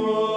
Lord.